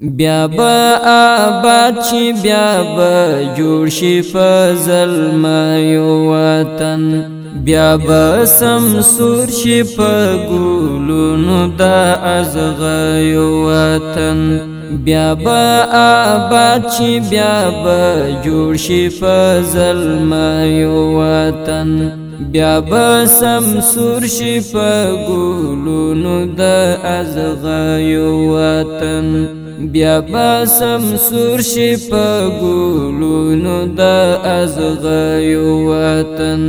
بیا به آباد شي بیا به جوړ شي فضل ما یو وطن بیا به سمسور شي په ګلونو د ازغ یو وطن بیا به آباد شي بیا به جوړ شي فضل ما یو وطن بیا به سمسور شي په ګلونو د ازغ یو وطن بیا با سمسور شي په ګلونو د ازغیو وطن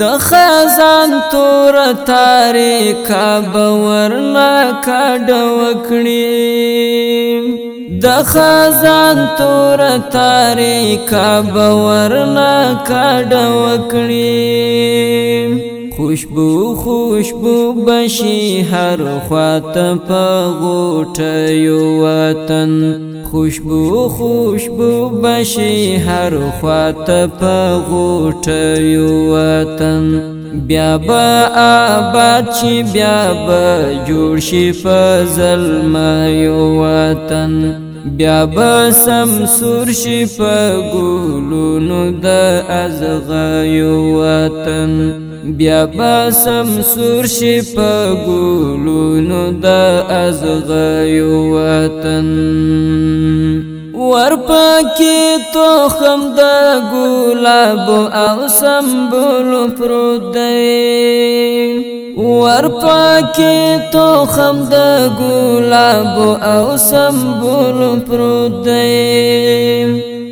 د خزان تور تاریکا باور لا کډ وکړي د خزان تور تاریکا باور لا کډ وکړي خوشبو خوشبو بشي هر خواته په غوټیو وطن خوشبو خوشبو بشي هر خواته په غوټیو وطن بیا به آباد شي بیا به جوړ شي په ظلمایو وطن بیا به سم سور شي په ګلونو د ازغایو وطن بیا به سم سور شي په ګلونو د ازغایو وطن ور پکې تخم د ګلاب او سمبول پروت دی ور پکې تخم د ګلاب او سمبول پروت دی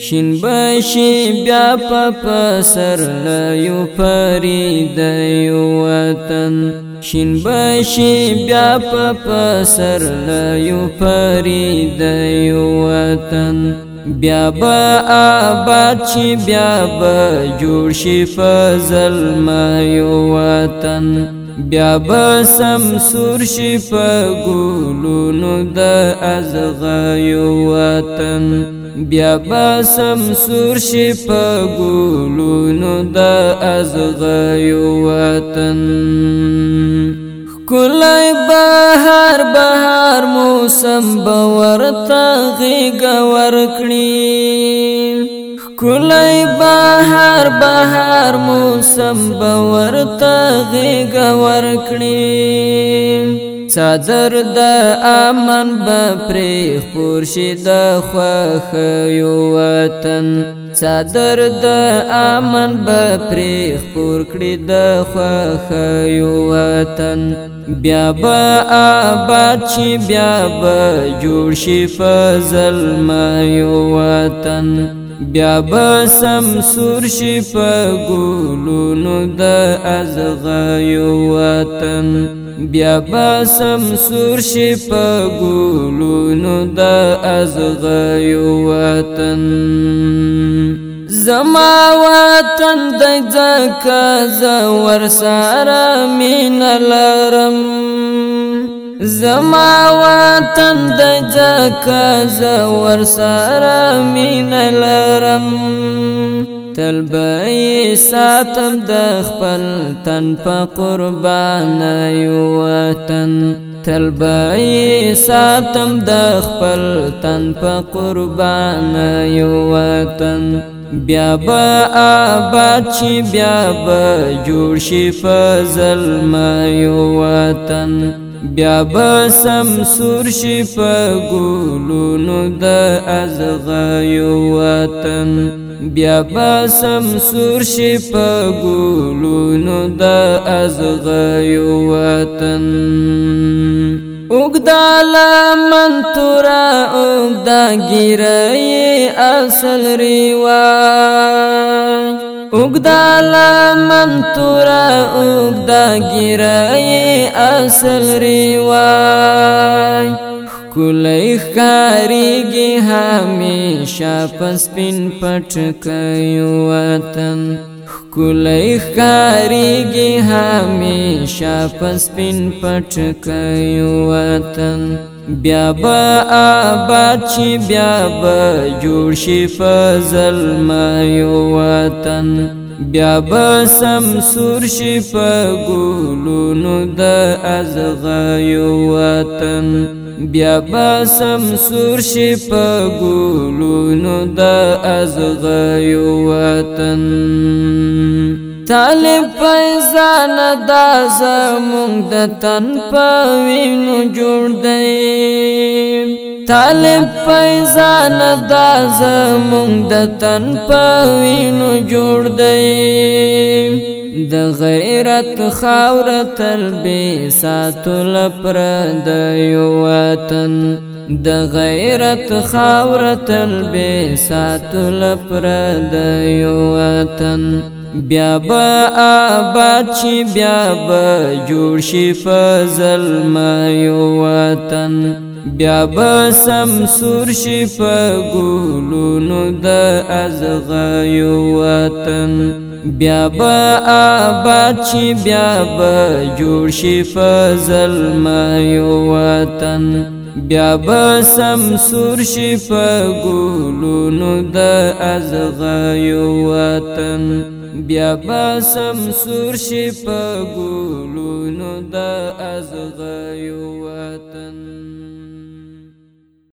شین بشي بیا په سر یو فرید یو وطن شین بشي بیا په سر یو فرید یو وطن بیا به آباد شي بیا به جوړ شي فضل ما یو وطن بیا بسم سور شي په ګلونو د ازغایو وطن بیا بسم سور شي په ګلونو د ازغایو وطن کولای هر بهار موسم باورتا غیګ ورکړي کولای بهار بهار موسم باورتا غیګ ورکړي صدر د امن به پرې خور شي د خوخ یو وطن صدر د امن به پرې خور کړي د خوخ یو وطن بیا به آباد شي بیا به جوړ شي فضل ما یو وطن بیا به سم سور شي په ګلونو د ازغیو وطن بیا با سمسور شي په ګلونو د ازغیو وطن زما وطن د ځکه زه ورسره مینه لرم زما وطن د ځکه زه ورسره مینه لرم تل بای ساتم د خپل تن په قربان یو وطن تل بای ساتم د خپل تن په قربان یو وطن بیا با آباد چی بیا با جور شی فضل ما یو وطن بیا با سم سور شي په ګلونو د ازغیو وطن بیا با سمسور شي په ګولونو د ازغیو وطن اوګداله منتورا اوګدا ګیرای اصل ریواج اوګداله منتورا اوګدا ګیرای اصل ریواج کلی خاریږي همیشه پس پین پټ کایو وطن کلی خاریږي همیشه پس پین پټ کایو وطن بیا به آباد چې بیا به جوړ شي په ظلمایو وطن بیا بسم سور شي په ګلونو د ازغایو وطن بیا بسم سور شي په ګلونو د ازغایو وطن طالب فیضان دا زمونږ د تن په وینو جوړ دی طالب فیضان دا زمونږ د تن په وینو جوړ دی د غیرت خاور تل به ساتل پر د یو وطن د غیرت خاور تل به ساتل پر د یو وطن بیا به آباد شي بیا به جوړ شي په ظلم یو وطن بیا به سمسور شي په ګلونو د ازغ یو وطن بیا به آباد شي بیا به جوړ شي په ظلم یو وطن بیا به سم سور شي په ګلونو د ازغایو وطن بیا به سم سور شي په ګلونو د ازغایو وطن